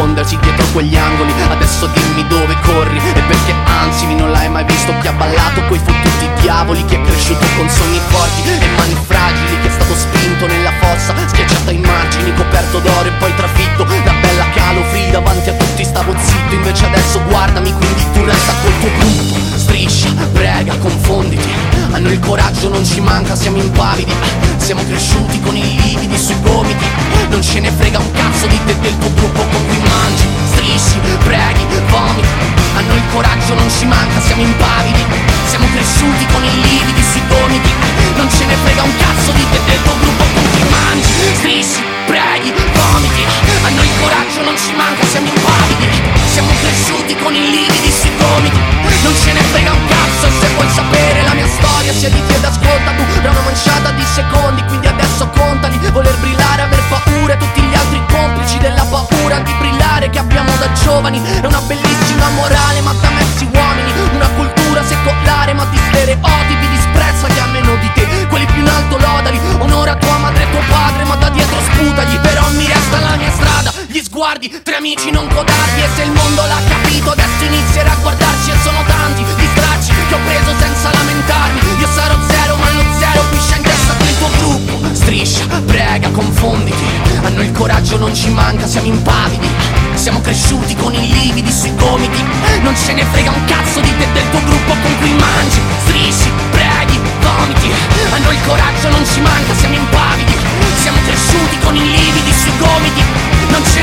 nascondersi dietro quegli angoli. Adesso dimmi dove corri e perché anzi non l'hai mai visto Chi ha ballato coi fottuti diavoli Chi è cresciuto con sogni forti e mani fragili Chi è stato spinto nella fossa, schiacciato ai margini Coperto d'oro e poi trafitto da bella calo free Davanti a tutti. Stavo zitto Invece adesso guardami quindi tu resta col tuo gruppo. Striscia, prega, confonditi. A noi il coraggio non ci manca, siamo impavidi. Siamo cresciuti con i lividi con i lividi sui gomiti Non ce ne frega un cazzo se vuoi sapere la mia storia Siediti ed ascolta tu da una manciata di secondi Quindi adesso contali, voler brillare, aver paura tutti gli altri complici della paura di brillare che abbiamo da giovani È una bellissima tardi Tre amici non codardi E se il mondo l'ha capito adesso inizierà a guardarci E sono tanti gli stracci che ho preso senza lamentarmi. Io sarò zero ma lo zero Qui scende testa con il tuo gruppo. Striscia, prega, confonditi A noi il coraggio non ci manca, siamo impavidi siamo cresciuti con i lividi sui gomiti. Non ce ne frega un cazzo di te del tuo gruppo con cui mangi. Strisci, preghi, vomiti A noi il coraggio non ci manca, siamo impavidi Siamo cresciuti con i lividi sui gomiti. Non ce